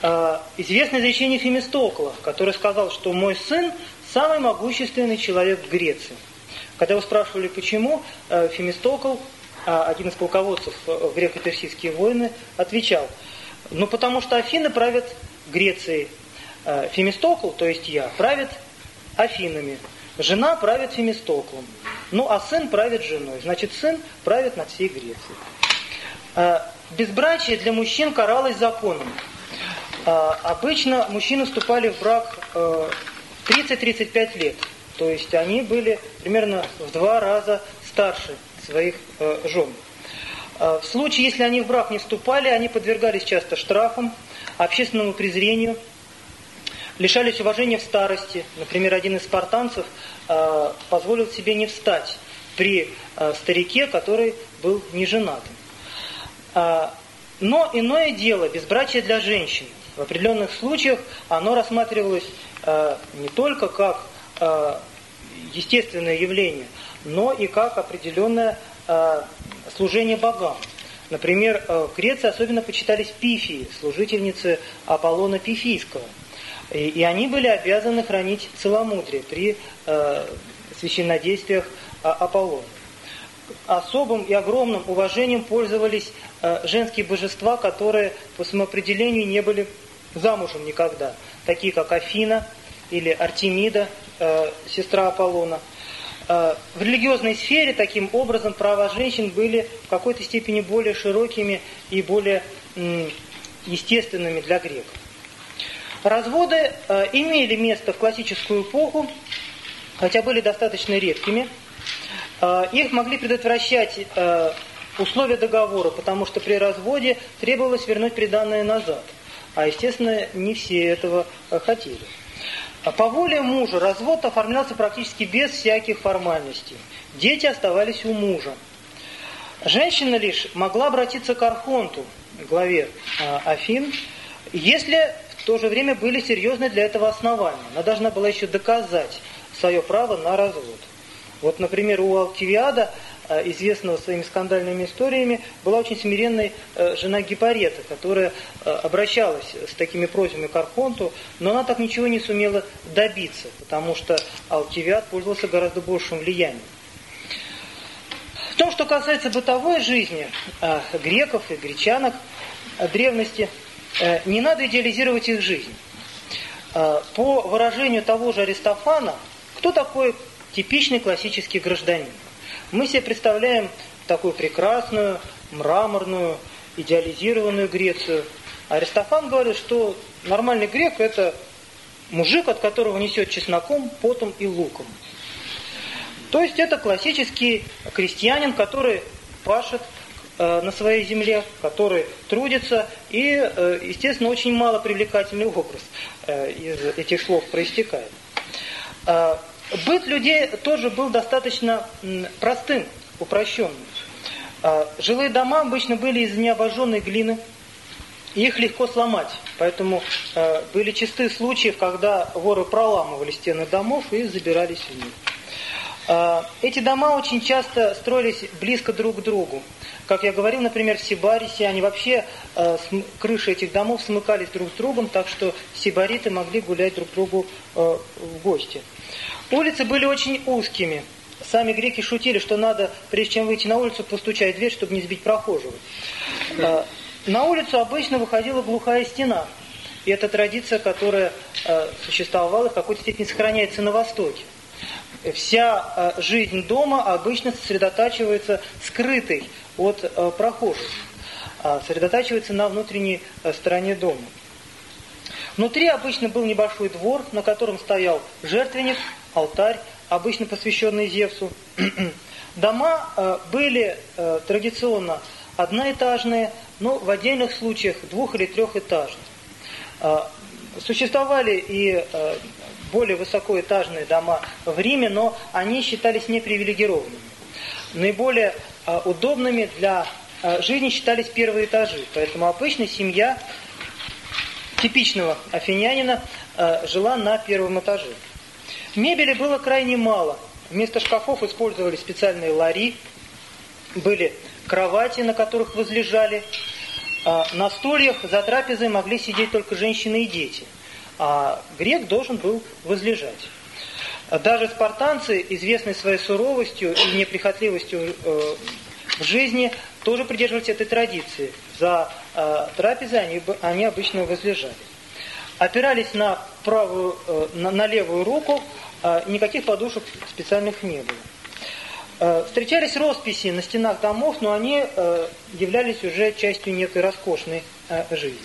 А, известно изречение Фемистокла, который сказал, что мой сын самый могущественный человек в Греции. Когда его спрашивали, почему, а, Фемистокл, один из полководцев в греко-персидские войны, отвечал, ну потому что Афины правят Грецией. Фемистокл, то есть я, правит Афинами. Жена правит Фемистоклом. Ну, а сын правит женой. Значит, сын правит над всей Грецией. А, безбрачие для мужчин каралось законом. А, обычно мужчины вступали в брак 30-35 э, лет. То есть они были примерно в два раза старше своих э, жен. В случае, если они в брак не вступали, они подвергались часто штрафам, общественному презрению – лишались уважения в старости. Например, один из спартанцев э, позволил себе не встать при э, старике, который был не женатым. Э, но иное дело, безбрачие для женщин. В определенных случаях оно рассматривалось не только как естественное явление, но и как определенное служение богам. Например, в Греции особенно почитались пифии, служительницы Аполлона Пифийского – и, и они были обязаны хранить целомудрие при э, священнодействиях э, Аполлона. Особым и огромным уважением пользовались э, женские божества, которые по самоопределению не были замужем никогда, такие как Афина или Артемида, э, сестра Аполлона. Э, в религиозной сфере таким образом права женщин были в какой-то степени более широкими и более естественными для греков. Разводы э, имели место в классическую эпоху, хотя были достаточно редкими. Э, их могли предотвращать э, условия договора, потому что при разводе требовалось вернуть приданное назад. А, естественно, не все этого э, хотели. По воле мужа развод оформлялся практически без всяких формальностей. Дети оставались у мужа. Женщина лишь могла обратиться к Архонту, главе э, Афин, если в то же время были серьезные для этого основания. Она должна была еще доказать свое право на развод. Вот, например, у Алтивиада, э, известного своими скандальными историями, была очень смиренная э, жена Гипарета, которая э, обращалась с такими просьбами к Архонту, но она так ничего не сумела добиться, потому что Алтивиад пользовался гораздо большим влиянием. В том, что касается бытовой жизни греков и гречанок древности, не надо идеализировать их жизнь. По выражению того же Аристофана, кто такой типичный классический гражданин. Мы себе представляем такую прекрасную, мраморную, идеализированную Грецию. Аристофан говорит, что нормальный грек – это мужик, от которого несет чесноком, потом и луком. То есть это классический крестьянин, который пашет э, на своей земле, который трудится, и, э, естественно, очень мало привлекательный образ э, из этих слов проистекает. Э, Быт людей тоже был достаточно простым, упрощенным. Жилые дома обычно были из необожженной глины, их легко сломать. Поэтому были чистые случаи, когда воры проламывали стены домов и забирались в них. Эти дома очень часто строились близко друг к другу. Как я говорил, например, в Сибарисе, они вообще, крыши этих домов смыкались друг с другом, так что сибариты могли гулять друг другу в гости. Улицы были очень узкими. Сами греки шутили, что надо, прежде чем выйти на улицу, постучать в дверь, чтобы не сбить прохожего. А, на улицу обычно выходила глухая стена. И это традиция, которая а, существовала в какой-то степени сохраняется на Востоке. Вся а, жизнь дома обычно сосредотачивается скрытой от прохожих, сосредотачивается на внутренней стороне дома. Внутри обычно был небольшой двор, на котором стоял жертвенник, алтарь, обычно посвященный Зевсу. Дома э, были э, традиционно одноэтажные, но в отдельных случаях двух- или трехэтажные. Э, существовали и э, более высокоэтажные дома в Риме, но они считались непривилегированными. Наиболее э, удобными для э, жизни считались первые этажи, поэтому обычно семья типичного афинянина э, жила на первом этаже. Мебели было крайне мало. Вместо шкафов использовали специальные лари, были кровати, на которых возлежали. На стульях за трапезой могли сидеть только женщины и дети. А грек должен был возлежать. Даже спартанцы, известные своей суровостью и неприхотливостью э, в жизни, тоже придерживались этой традиции. За э, трапезой они, обычно возлежали. Опирались на правую, э, на, левую руку, э, никаких подушек специальных не было. Встречались росписи на стенах домов, но они являлись уже частью некой роскошной жизни.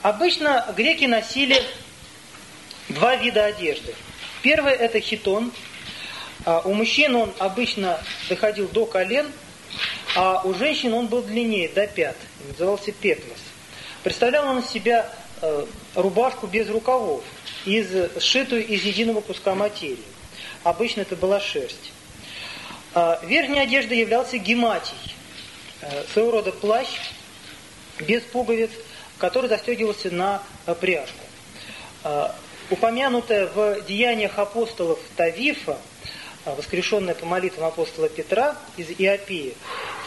Обычно греки носили два вида одежды. Первый это хитон, а у мужчин он обычно доходил до колен, а у женщин он был длиннее, до пят. Назывался пеклос. Представлял он из себя э, рубашку без рукавов, из, сшитую из единого куска материи. Обычно это была шерсть. Э, верхняя одежда являлся гематий, э, своего рода плащ без пуговиц, который застегивался на э, пряжку. Упомянутая в деяниях апостолов Тавифа, а, воскрешенная по молитвам апостола Петра из Иопии,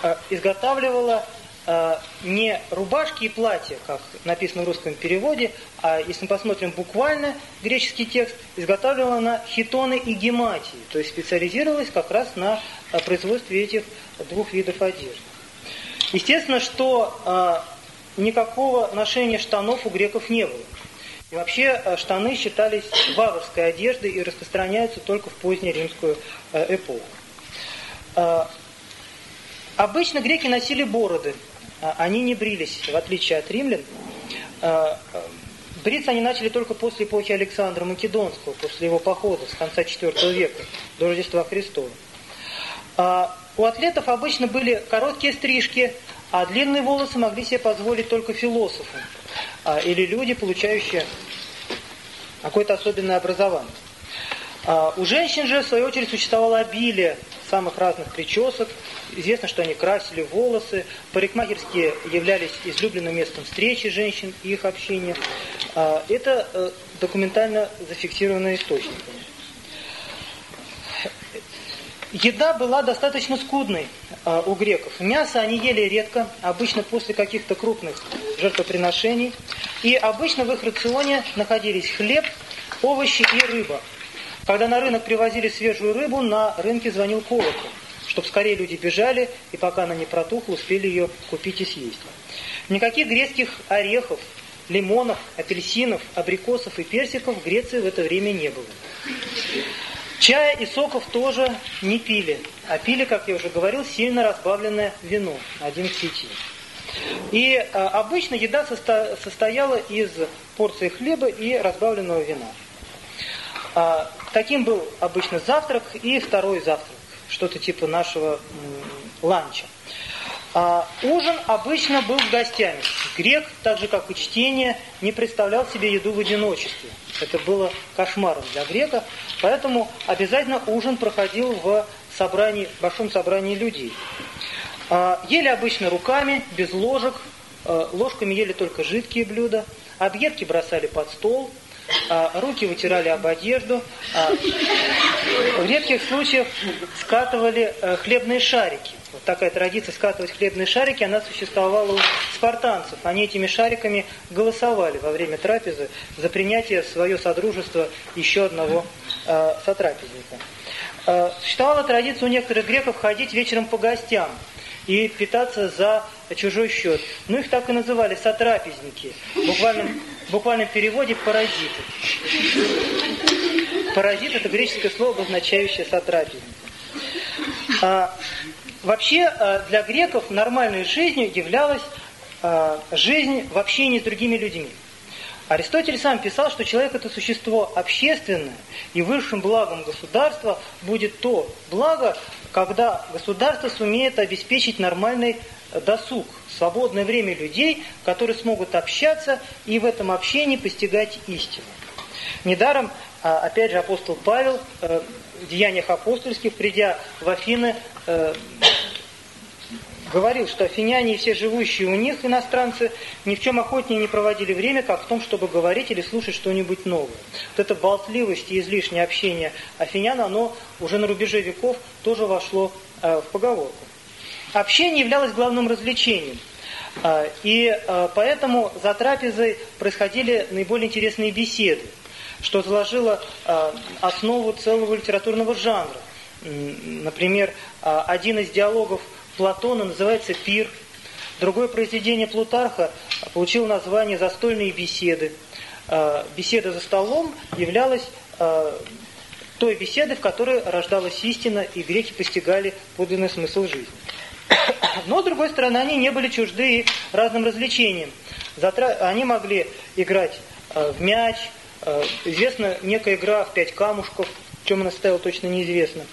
а, изготавливала а, не рубашки и платья, как написано в русском переводе, а если мы посмотрим буквально греческий текст, изготавливала она хитоны и гематии, то есть специализировалась как раз на производстве этих двух видов одежды. Естественно, что никакого ношения штанов у греков не было. И вообще э, штаны считались варварской одеждой и распространяются только в позднеримскую э, эпоху. Э, обычно греки носили бороды. они не брились, в отличие от римлян. Бриться они начали только после эпохи Александра Македонского, после его похода с конца IV века до Рождества Христова. У атлетов обычно были короткие стрижки, а длинные волосы могли себе позволить только философы или люди, получающие какое-то особенное образование. У женщин же, в свою очередь, существовало обилие самых разных причесок. Известно, что они красили волосы. Парикмахерские являлись излюбленным местом встречи женщин и их общения. А, это э, документально зафиксированные источники. Еда была достаточно скудной э, у греков. Мясо они ели редко, обычно после каких-то крупных жертвоприношений. И обычно в их рационе находились хлеб, овощи и рыба. Когда на рынок привозили свежую рыбу, на рынке звонил колокол, чтобы скорее люди бежали, и пока она не протухла, успели ее купить и съесть. Никаких грецких орехов, лимонов, апельсинов, абрикосов и персиков в Греции в это время не было. Чая и соков тоже не пили, а пили, как я уже говорил, сильно разбавленное вино, один к пяти. И э, обычно еда состо, состояла из порции хлеба и разбавленного вина. А, таким был обычно завтрак и второй завтрак, что-то типа нашего ланча. А, ужин обычно был с гостями. Грек, так же как и чтение, не представлял себе еду в одиночестве. Это было кошмаром для грека, поэтому обязательно ужин проходил в собрании, в большом собрании людей. А, ели обычно руками, без ложек, а, ложками ели только жидкие блюда, объедки бросали под стол – а, руки вытирали об одежду, а, в редких случаях скатывали э, хлебные шарики. Вот такая традиция скатывать хлебные шарики, она существовала у спартанцев. Они этими шариками голосовали во время трапезы за принятие свое содружество еще одного э, сотрапезника. Э, существовала традиция у некоторых греков ходить вечером по гостям и питаться за чужой счет. Ну, их так и называли, сотрапезники. В буквальном, в буквальном переводе паразиты. Паразит – это греческое слово, обозначающее сотрапезника. А, вообще, а, для греков нормальной жизнью являлась а, жизнь в общении с другими людьми. Аристотель сам писал, что человек это существо общественное, и высшим благом государства будет то благо, когда государство сумеет обеспечить нормальный досуг, свободное время людей, которые смогут общаться и в этом общении постигать истину. Недаром, а, опять же, апостол Павел э, в Деяниях апостольских, придя в Афины, э, говорил, что афиняне и все живущие у них, иностранцы, ни в чем охотнее не проводили время, как в том, чтобы говорить или слушать что-нибудь новое. Вот эта болтливость и излишнее общение афинян, оно уже на рубеже веков тоже вошло э, в поговорку. Общение являлось главным развлечением. Э, и поэтому за трапезой происходили наиболее интересные беседы, что заложило э, основу целого литературного жанра. Например, э, один из диалогов Платона называется «Пир». Другое произведение Плутарха получило название «Застольные беседы». А, беседа за столом являлась а, той беседой, в которой рождалась истина, и греки постигали подлинный смысл жизни. Но, с другой стороны, они не были чужды разным развлечениям. Они могли играть а, в мяч, известна некая игра в пять камушков, в чем она стояла точно неизвестно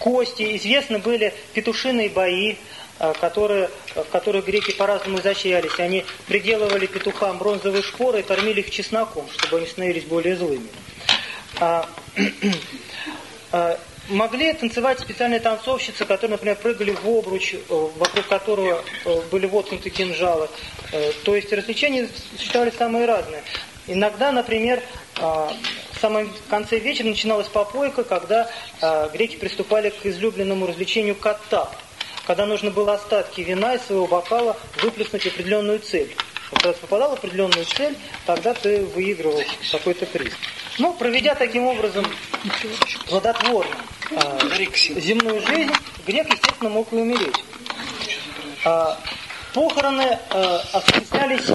кости, известны были петушиные бои, э, которые, в которых греки по-разному изощрялись. Они приделывали петухам бронзовые шпоры и кормили их чесноком, чтобы они становились более злыми. А, а, могли танцевать специальные танцовщицы, которые, например, прыгали в обруч, э, вокруг которого э, были воткнуты кинжалы. То есть развлечения существовали самые разные. Иногда, например, а, в самом конце вечера начиналась попойка, когда а, греки приступали к излюбленному развлечению катап, когда нужно было остатки вина из своего бокала выплеснуть определенную цель. Вот когда ты попадал в определенную цель, тогда ты выигрывал какой-то приз. Ну, проведя таким образом плодотворно э, земную жизнь, грек, естественно, мог и умереть. Э, похороны э, осуществлялись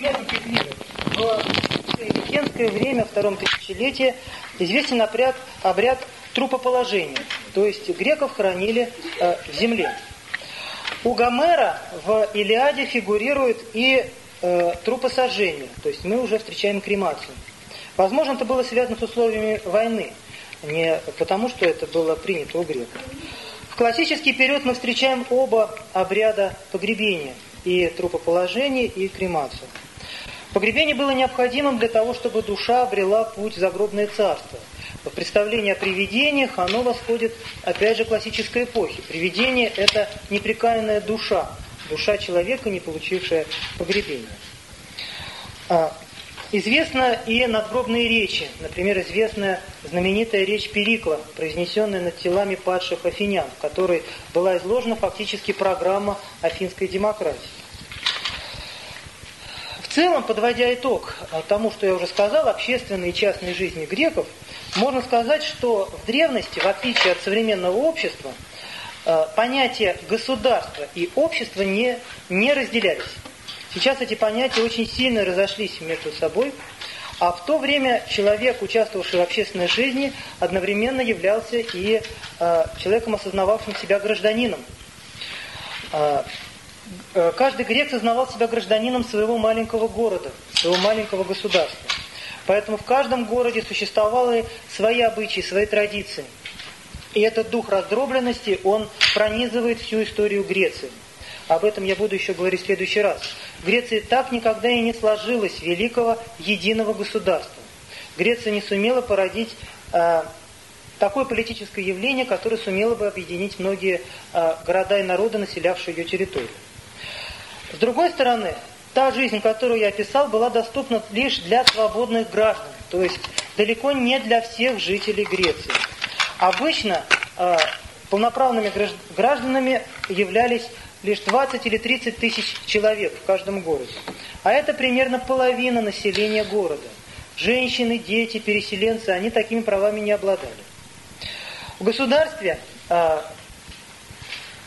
нескольких видах. В Микенское время, втором тысячелетии, известен обряд, обряд трупоположения. То есть греков хоронили э, в земле. У Гомера в Илиаде фигурирует и э, трупосожжение, то есть мы уже встречаем кремацию. Возможно, это было связано с условиями войны, не потому что это было принято у греков. В классический период мы встречаем оба обряда погребения, и трупоположение, и кремацию. Погребение было необходимым для того, чтобы душа обрела путь в загробное царство. В представлении о привидениях оно восходит, опять же, классической эпохи. Привидение – это непрекаянная душа, душа человека, не получившая погребение. Известно и надгробные речи. Например, известная знаменитая речь Перикла, произнесенная над телами падших афинян, в которой была изложена фактически программа афинской демократии. В целом, подводя итог тому, что я уже сказал, общественной и частной жизни греков, можно сказать, что в древности, в отличие от современного общества, э, понятия государства и общества не, не разделялись. Сейчас эти понятия очень сильно разошлись между собой, а в то время человек, участвовавший в общественной жизни, одновременно являлся и э, человеком, осознававшим себя гражданином. Э, Э, каждый грек сознавал себя гражданином своего маленького города, своего маленького государства. Поэтому в каждом городе существовали свои обычаи, свои традиции. И этот дух раздробленности, он пронизывает всю историю Греции. Об этом я буду еще говорить в следующий раз. Греции так никогда и не сложилось великого единого государства. Греция не сумела породить э, такое политическое явление, которое сумело бы объединить многие э, города и народы, населявшие ее территорию. С другой стороны, та жизнь, которую я описал, была доступна лишь для свободных граждан, то есть далеко не для всех жителей Греции. Обычно э, полноправными гражданами являлись лишь 20 или 30 тысяч человек в каждом городе. А это примерно половина населения города. Женщины, дети, переселенцы, они такими правами не обладали. В государстве э,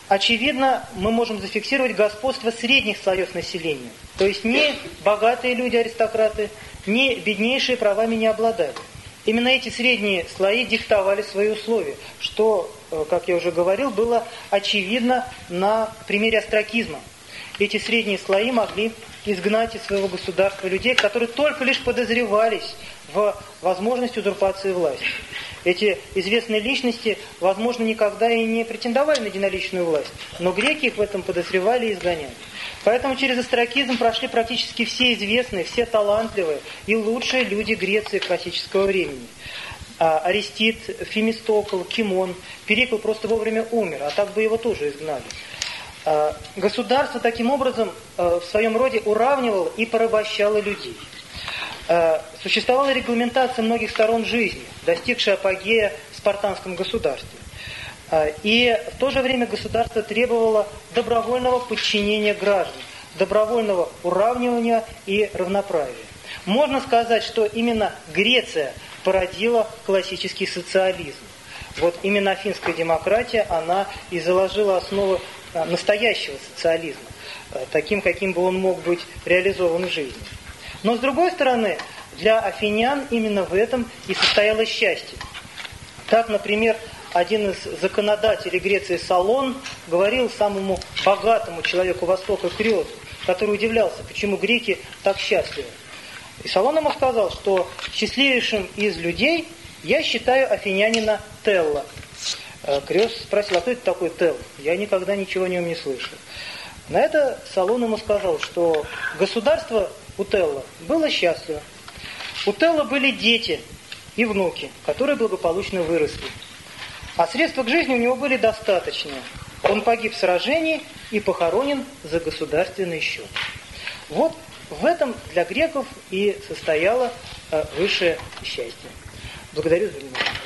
очевидно, мы можем зафиксировать господство средних слоев населения. То есть не богатые люди, аристократы, не беднейшие правами не обладали. Именно эти средние слои диктовали свои условия, что, как я уже говорил, было очевидно на примере астракизма. Эти средние слои могли изгнать из своего государства людей, которые только лишь подозревались в возможности узурпации власти. Эти известные личности, возможно, никогда и не претендовали на единоличную власть, но греки их в этом подозревали и изгоняли. Поэтому через астракизм прошли практически все известные, все талантливые и лучшие люди Греции классического времени. А, Аристид, Фемистокл, Кимон. Перикл просто вовремя умер, а так бы его тоже изгнали. А, государство таким образом а, в своем роде уравнивало и порабощало людей. Существовала регламентация многих сторон жизни, достигшая апогея в спартанском государстве. И в то же время государство требовало добровольного подчинения граждан, добровольного уравнивания и равноправия. Можно сказать, что именно Греция породила классический социализм. Вот именно афинская демократия, она и заложила основы э, настоящего социализма, таким, каким бы он мог быть реализован в жизни. Но с другой стороны, для афинян именно в этом и состояло счастье. Так, например, один из законодателей Греции Салон говорил самому богатому человеку Востока Криосу, который удивлялся, почему греки так счастливы. И Салон ему сказал, что счастливейшим из людей я считаю афинянина Телла. Э, Криос спросил, а кто это такой Телл? Я никогда ничего о нем не слышал. На это Салон ему сказал, что государство у Телла было счастливо. У Телла были дети и внуки, которые благополучно выросли. А средства к жизни у него были достаточные. Он погиб в сражении и похоронен за государственный счет. Вот в этом для греков и состояло э, высшее счастье. Благодарю за внимание.